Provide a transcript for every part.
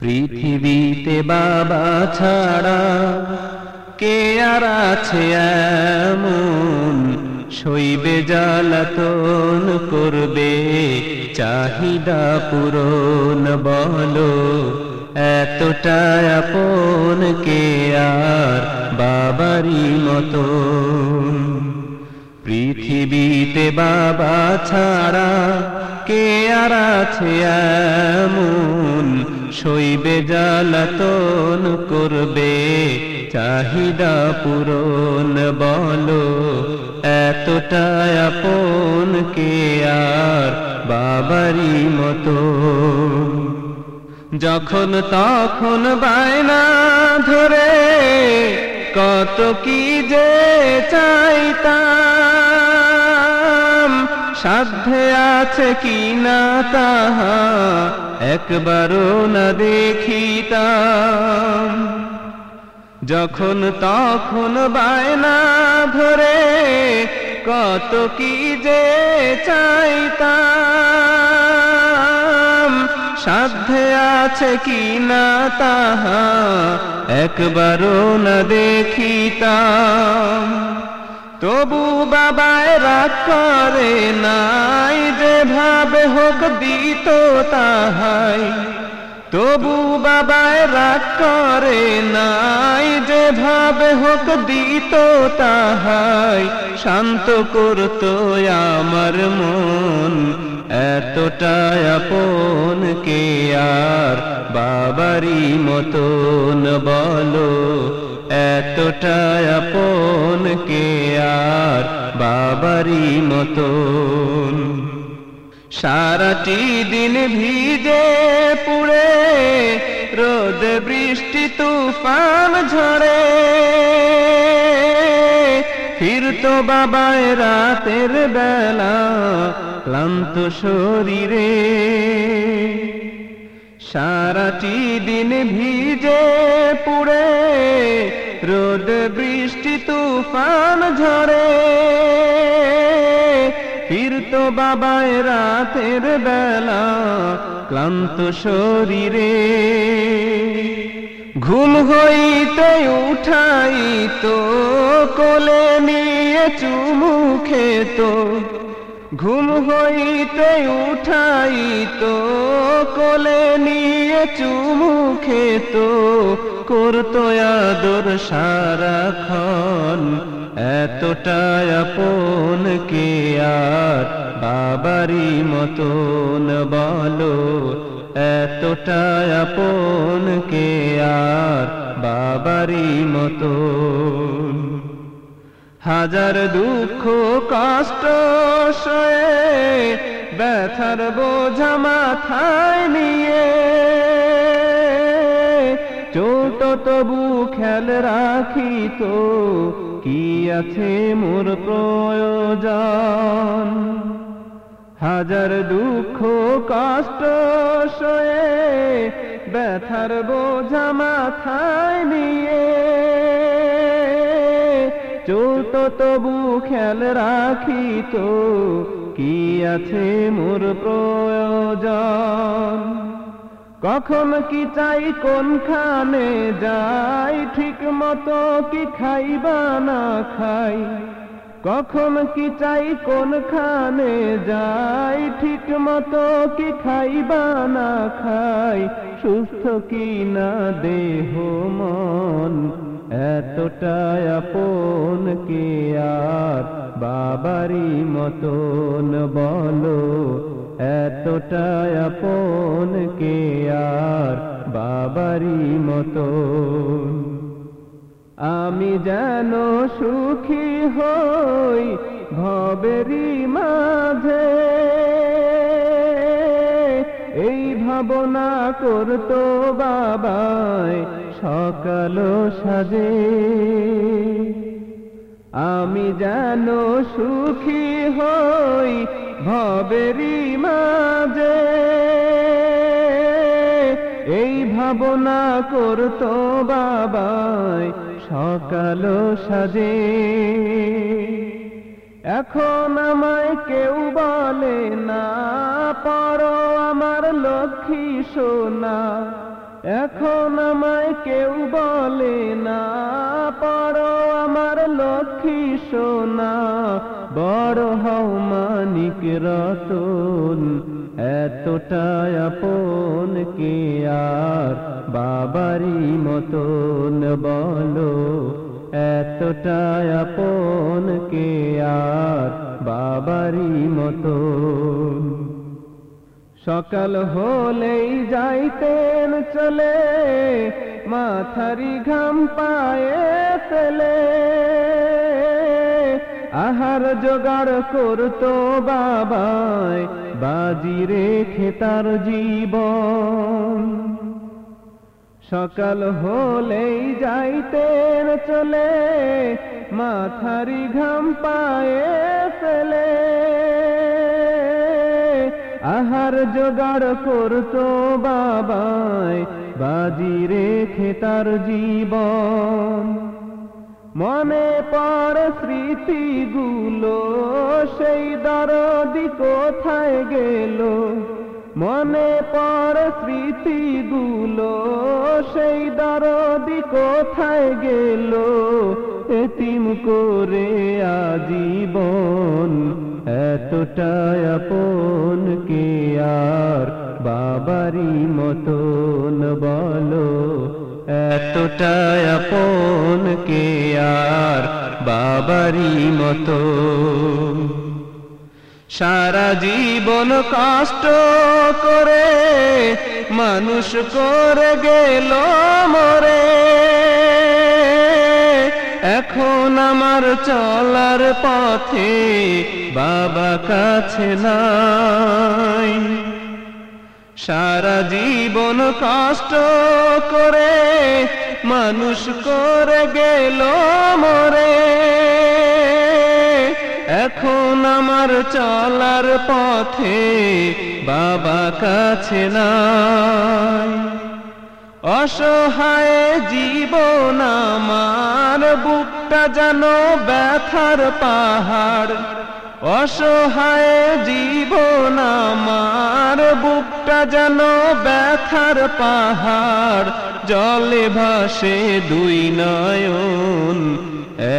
পৃথিবীতে বাবা ছাড়া কে আর আছে এমন? শৈবে জ্বালাতন করবে, চাহিদা পূরণ বলো। এতটা আপন কে আর বাবারই মতো পৃথিবীতে বাবা ছাড়া কে আর আছে এমন? শৈবে জ্বালাতন করবে, চাহিদা পূরণ বলো। এতটা আপন কে আর বাবারই মতো। যখন তখন বায়না ধরে, কত কি যে চাইতাম সাধ্যে আছে কি না তাহা একবারও না দেখিতাম। যখন তখন বায়না ধরে কত কি যে চাইতাম। সাধ্যে আছে কি না তাহা একবারও না দেখিতাম। তবু বাবায় রাগ করে নাই যেভাবে হোক দিত তাহাই। তবু বাবায় রাগ করে নাই যেভাবে হোক দিত তাহাই। শান্ত করত আমার মন, এতটা আপন কে আর? বাবারই মতন বলো, এতটা আপন বাবারই মতন। সারাটি দিন ভিজে পুড়ে, রোদ বৃষ্টি তুফান ঝরে। ফিরতো বাবায় রাতের বেলা, ক্লান্ত শরীরে। সারাটি দিন ভিজে পুড়ে রোদ, বৃষ্টি, তুফান ঝরে। ফিরতো বাবায় রাতের বেলা, ক্লান্ত শরীরে। ঘুম হইতে উঠাইতো, কোলে নিয়ে চুমু খেত। ঘুম হইতে উঠাইতো, কোলে নিয়ে চুমু খেত, করতো আদর সারাক্ষণ। এতটা আপন কে আর বাবারই মতন বলো? এতটা আপন কে আর বাবারই মতন হাজার দুঃখ কষ্ট সয়ে ব্যথার বোঝা মাথায় নিয়ে। চোট তবু খেল রাখি তো, কি আছে মোর প্রয়োজন? হাজার দুঃখ কষ্ট সয়ে ব্যথার বোঝা মাথায় নিয়ে। চোট তবু খেল রাখি তো, কি আছে মোর প্রয়োজন? কখন কি চাই, কোনখানে যাই, ঠিক মতো কি খাইবা না খাই? কখন কি চাই, কোনখানে যাই, ঠিক মতো কি খাইবা না খাই? সুস্থ কি না দেহ মন এতটা আপন কে আর? বাবারই মতন বলো এতটা আপন কে আর? বাবারই মতন। আমি যেন সুখী হই ভবেরি মাঝে ভাবনা করতো বাবায় সকাল সাজে। আমি যেন সুখী হই ভবেরি মাঝে। এই ভাবনা করতো বাবায় সকাল সাজে। এখন আমায় কেউ বলে না পর আমার লক্ষ্মী সোনা। এখন আমায় কেউ বলে না, পড়ো আমার লক্ষ্মী সোনা। বড় হও মানিক রতন, এতটা আপন কে আর বাবারি মতন বলো। এতটা আপন কে আর বাবারি মতন সকাল হলেই যাইতেন চলে, মাথারি ঘাম পায়ে ফেলে। আহার জোগাড় করতো বাবায়, বাজি রেখে তার জীবন। সকাল হলেই যাইতেন চলে, মাথারি ঘাম পায়ে ফেলে। আহার জোগাড় করতো বাবায় বাজি রেখে তার জীবন। মনে পড়ে স্মৃতিগুলো, সেই দরদি কোথায় গেল? মনে পড়ে স্মৃতিগুলো সেই দরদি কোথায় গেল? এতিম করে আজীবন। এতটা আপন কে আর? বাবারি মতন বলো, এতটা আপন কে আর? বাবারি মতন। সারা জীবন কষ্ট করে, মানুষ করে গেল মরে। এখন আমার চলার পথে বাবা কাছে নাই। সারা জীবন কষ্ট করে, মানুষ করে গেল মরে। এখন আমার চলার পথে বাবা কাছে নাই। অসহায় জীবন আমার, বুকটা যেন ব্যথার পাহাড়। অসহায় জীবন আমার, বুকটা যেন ব্যথার পাহাড়। জলে ভাসে দুই নয়ন,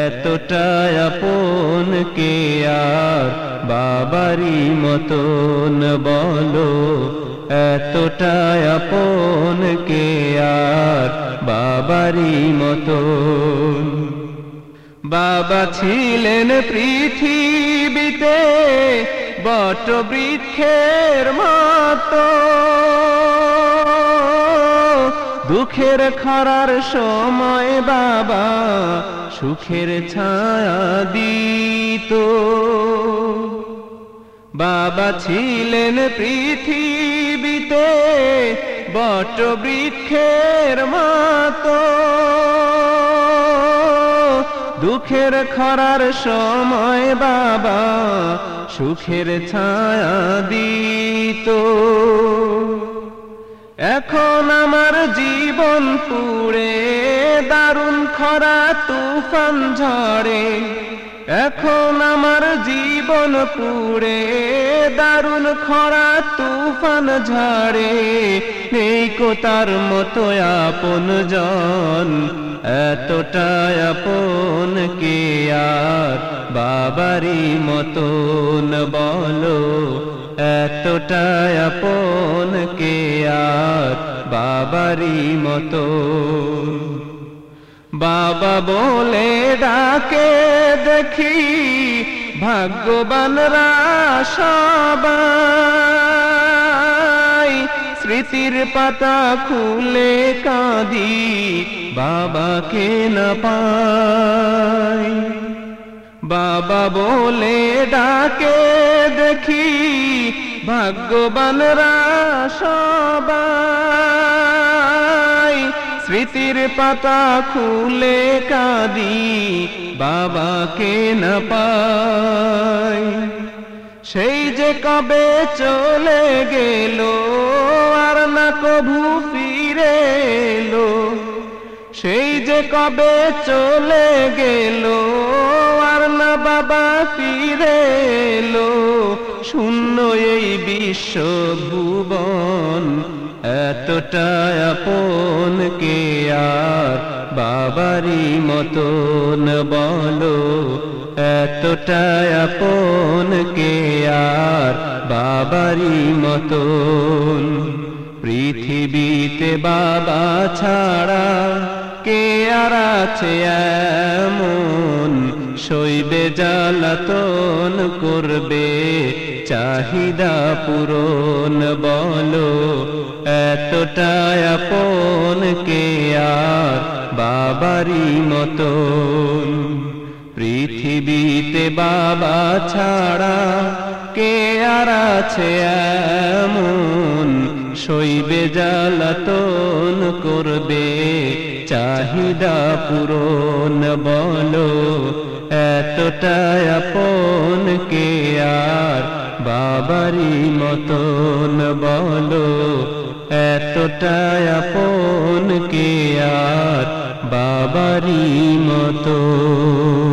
এতটা আপন কে আর বাবারি মতন বলো? এতটা আপন কে আর বাবারি মতন? বাবা ছিলেন পৃথিবীতে বট বৃক্ষের মতো। দুঃখের খরার সময় বাবা সুখের ছায়া দিত। বাবা ছিলেন পৃথিবীতে বট বৃক্ষের মতো। দুঃখের খরার সময় বাবা সুখের ছায়া দিত। এখন আমার জীবন পুড়ে, দারুণ খরা, তুফান ঝড়ে। এখন আমার জীবন পুড়ে, দারুণ খরা, তুফান ঝাড়ে। নেই কো তার মতো আপন জন, এতটা আপন কে আর? বাবারি মতন বলো, এতটা আপন কে আর বাবারি মতো। বাবা বলে ডাকে, দেখি ভাগ্যবানরা সবাই। স্মৃতির পাতা খুলে কাঁদি বাবাকে না পাই বাবা বলে ডাকে, দেখি ভাগ্যবানরা সবাই, স্মৃতির পাতা খুলে কাঁদি, বাবাকে না পাই। সেই যে কবে চলে গেল, আর না কভু ফিরে এলো। সেই যে কবে চলে গেল, আর না বাবা ফিরে এলো। শূন্য এই বিশ্ব ভুবন। এতটা আপন কে আর বাবারি মতন বলো। এতটা আপন কে আর বাবারি মতন। পৃথিবীতে বাবা ছাড়া কে আর আছে এমন? শৈবে জ্বালাতন করবে, চাহিদা পূরণ বলো এতটা আপন কে আর বাবারি মতন। পৃথিবীতে বাবা ছাড়া কে আর আছে এমন? শৈবে জ্বালাতন করবে চাহিদা পূরণ বলো, এতটা আপন কে আর বাবারি মতন বলো, এতটা আপন কে আর বাবারি মতন।